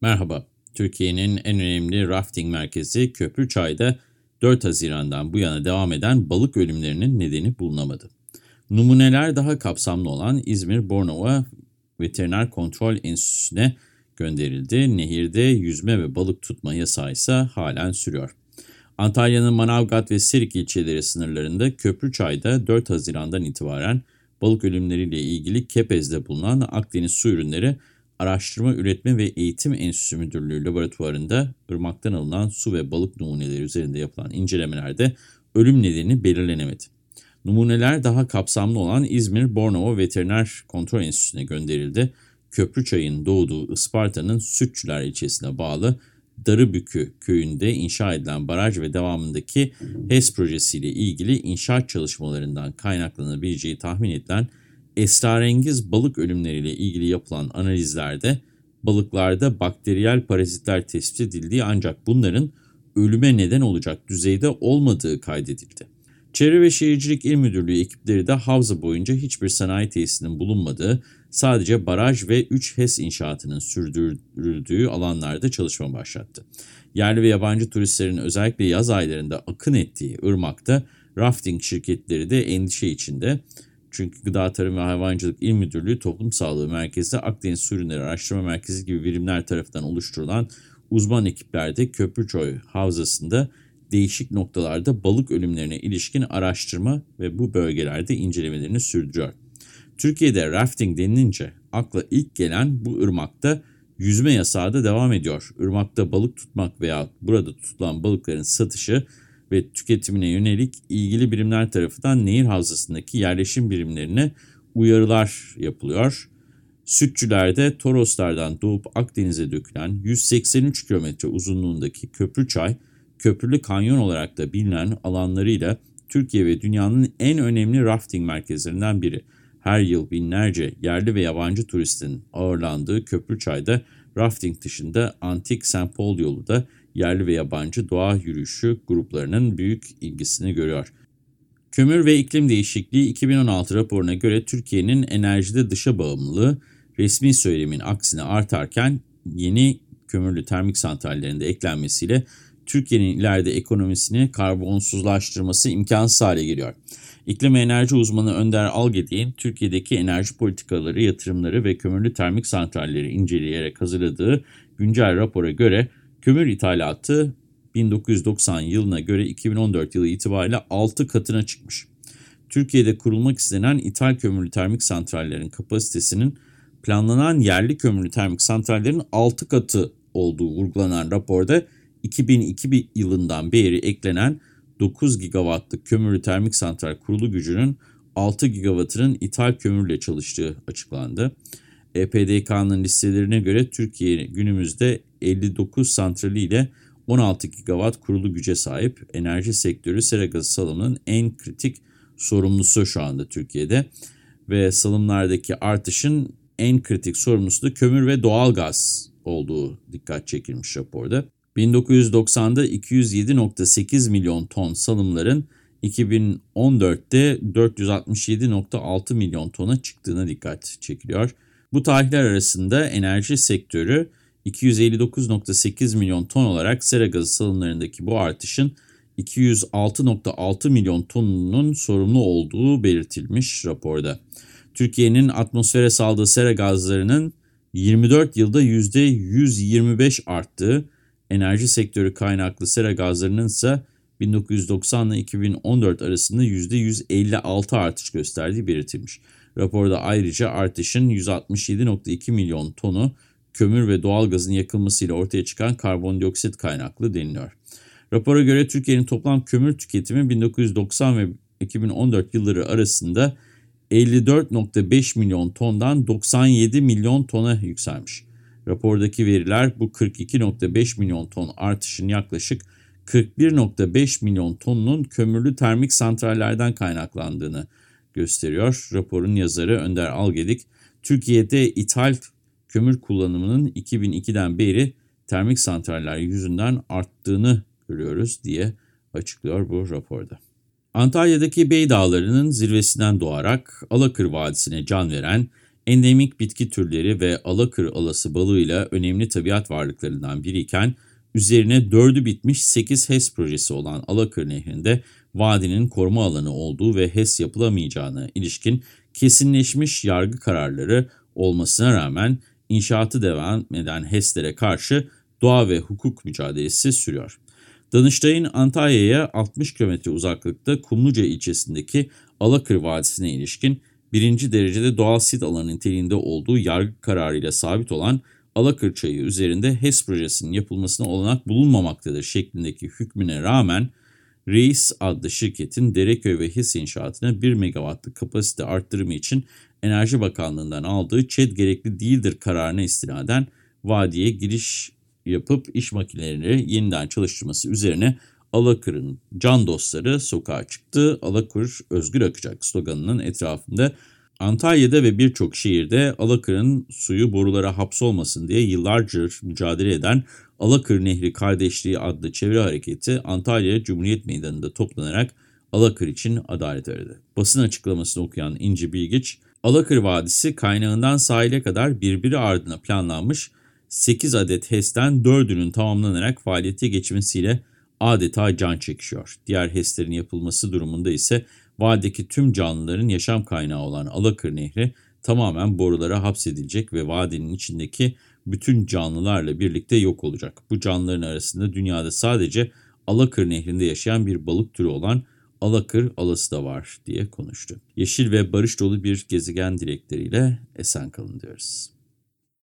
Merhaba, Türkiye'nin en önemli rafting merkezi Köprüçay'da 4 Haziran'dan bu yana devam eden balık ölümlerinin nedeni bulunamadı. Numuneler daha kapsamlı olan İzmir Bornova Veteriner Kontrol Enstitüsü'ne gönderildi. Nehirde yüzme ve balık tutma yasağı ise halen sürüyor. Antalya'nın Manavgat ve Serik ilçeleri sınırlarında Köprüçay'da 4 Haziran'dan itibaren balık ölümleriyle ilgili Kepez'de bulunan Akdeniz Su Ürünleri Araştırma, Üretme ve Eğitim Enstitüsü Müdürlüğü laboratuvarında ırmaktan alınan su ve balık numuneleri üzerinde yapılan incelemelerde ölüm nedeni belirlenemedi. Numuneler daha kapsamlı olan İzmir Bornova Veteriner Kontrol Enstitüsü'ne gönderildi. Köprüçay'ın doğduğu Isparta'nın Sütçüler ilçesine bağlı Darıbükü köyünde inşa edilen baraj ve devamındaki HES projesiyle ilgili inşaat çalışmalarından kaynaklanabileceği tahmin edilen esrarengiz balık ölümleriyle ilgili yapılan analizlerde balıklarda bakteriyel parazitler tespit edildiği ancak bunların ölüme neden olacak düzeyde olmadığı kaydedildi. Çevre ve Şehircilik İl Müdürlüğü ekipleri de havza boyunca hiçbir sanayi tesisinin bulunmadığı, sadece baraj ve 3 HES inşaatının sürdürüldüğü alanlarda çalışma başlattı. Yerli ve yabancı turistlerin özellikle yaz aylarında akın ettiği ırmakta rafting şirketleri de endişe içinde. Çünkü Gıda Tarım ve Hayvancılık İl Müdürlüğü Toplum Sağlığı Merkezi, Akdeniz Su Ürünleri Araştırma Merkezi gibi birimler tarafından oluşturulan uzman ekiplerde Köprüçoy Havzası'nda değişik noktalarda balık ölümlerine ilişkin araştırma ve bu bölgelerde incelemelerini sürdürüyor. Türkiye'de rafting denilince akla ilk gelen bu ırmakta yüzme yasağı da devam ediyor. Irmakta balık tutmak veya burada tutulan balıkların satışı ve tüketimine yönelik ilgili birimler tarafından nehir havzasındaki yerleşim birimlerine uyarılar yapılıyor. Sütçülerde Toroslardan doğup Akdeniz'e dökülen 183 kilometre uzunluğundaki Köprüçay, Köprülü Kanyon olarak da bilinen alanlarıyla Türkiye ve dünyanın en önemli rafting merkezlerinden biri. Her yıl binlerce yerli ve yabancı turistin ağırlandığı Köprüçay'da rafting dışında Antik St. Paul yolu da yerli ve yabancı doğa yürüyüşü gruplarının büyük ilgisini görüyor. Kömür ve iklim değişikliği 2016 raporuna göre Türkiye'nin enerjide dışa bağımlılığı resmi söylemin aksine artarken yeni kömürlü termik santrallerinde eklenmesiyle Türkiye'nin ileride ekonomisini karbonsuzlaştırması imkansız hale geliyor. İklim ve enerji uzmanı Önder Algedi'nin Türkiye'deki enerji politikaları, yatırımları ve kömürlü termik santralleri inceleyerek hazırladığı güncel rapora göre kömür ithalatı 1990 yılına göre 2014 yılı itibariyle 6 katına çıkmış. Türkiye'de kurulmak istenen ithal kömürlü termik santrallerin kapasitesinin planlanan yerli kömürlü termik santrallerin 6 katı olduğu vurgulanan raporda 2002 yılından beri eklenen 9 gigawattlık kömürlü termik santral kurulu gücünün 6 gigawattının ithal kömürle çalıştığı açıklandı. EPDK'nın listelerine göre Türkiye günümüzde 59 santrali ile 16 gigawatt kurulu güce sahip enerji sektörü sera gazı salımının en kritik sorumlusu şu anda Türkiye'de ve salımlardaki artışın en kritik sorumlusu da kömür ve doğal gaz olduğu dikkat çekilmiş raporda. 1990'da 207.8 milyon ton salımların 2014'te 467.6 milyon tona çıktığına dikkat çekiliyor. Bu tarihler arasında enerji sektörü 259.8 milyon ton olarak sera gazı salımlarındaki bu artışın 206.6 milyon tonunun sorumlu olduğu belirtilmiş raporda. Türkiye'nin atmosfere saldığı sera gazlarının 24 yılda %125 arttığı, enerji sektörü kaynaklı sera gazlarının ise 1990 ile 2014 arasında %156 artış gösterdiği belirtilmiş. Raporda ayrıca artışın 167.2 milyon tonu kömür ve doğalgazın yakılmasıyla ortaya çıkan karbondioksit kaynaklı deniliyor. Rapora göre Türkiye'nin toplam kömür tüketimi 1990 ve 2014 yılları arasında 54.5 milyon tondan 97 milyon tona yükselmiş. Rapordaki veriler bu 42.5 milyon ton artışın yaklaşık 41.5 milyon tonunun kömürlü termik santrallerden kaynaklandığını gösteriyor. Raporun yazarı Önder Algedik, Türkiye'de ithal kömür kullanımının 2002'den beri termik santraller yüzünden arttığını görüyoruz diye açıklıyor bu raporda. Antalya'daki Bey Dağları'nın zirvesinden doğarak Alakır Vadisi'ne can veren endemik bitki türleri ve alakır alası balığıyla önemli tabiat varlıklarından biriyken, üzerine dördü bitmiş 8 HES projesi olan Alakır Nehri'nde vadinin koruma alanı olduğu ve HES yapılamayacağına ilişkin kesinleşmiş yargı kararları olmasına rağmen inşaatı devam eden HES'lere karşı doğa ve hukuk mücadelesi sürüyor. Danıştay'ın Antalya'ya 60 km uzaklıkta Kumluca ilçesindeki Alakır Vadisi'ne ilişkin birinci derecede doğal sit alanı niteliğinde olduğu yargı kararıyla sabit olan Alakır Çayı üzerinde HES projesinin yapılmasına olanak bulunmamaktadır şeklindeki hükmüne rağmen Reis adlı şirketin Dereköy ve HES inşaatına 1 megawattlık kapasite arttırımı için Enerji Bakanlığı'ndan aldığı ÇED gerekli değildir kararına istinaden vadiye giriş yapıp iş makineleri yeniden çalıştırması üzerine Alakır'ın can dostları sokağa çıktı. Alakır özgür akacak sloganının etrafında Antalya'da ve birçok şehirde Alakır'ın suyu borulara hapsolmasın diye yıllarca mücadele eden Alakır Nehri Kardeşliği adlı çevre hareketi Antalya Cumhuriyet Meydanı'nda toplanarak Alakır için adalet aradı. Basın açıklamasını okuyan İnci Bilgiç, Alakır Vadisi kaynağından sahile kadar birbiri ardına planlanmış 8 adet HES'ten 4'ünün tamamlanarak faaliyete geçmesiyle adeta can çekişiyor. Diğer HES'lerin yapılması durumunda ise vadideki tüm canlıların yaşam kaynağı olan Alakır Nehri tamamen borulara hapsedilecek ve vadinin içindeki bütün canlılarla birlikte yok olacak. Bu canlıların arasında dünyada sadece Alakır Nehri'nde yaşayan bir balık türü olan Alakır alası da var diye konuştu. Yeşil ve barış dolu bir gezegen dilekleriyle esen kalın diyoruz.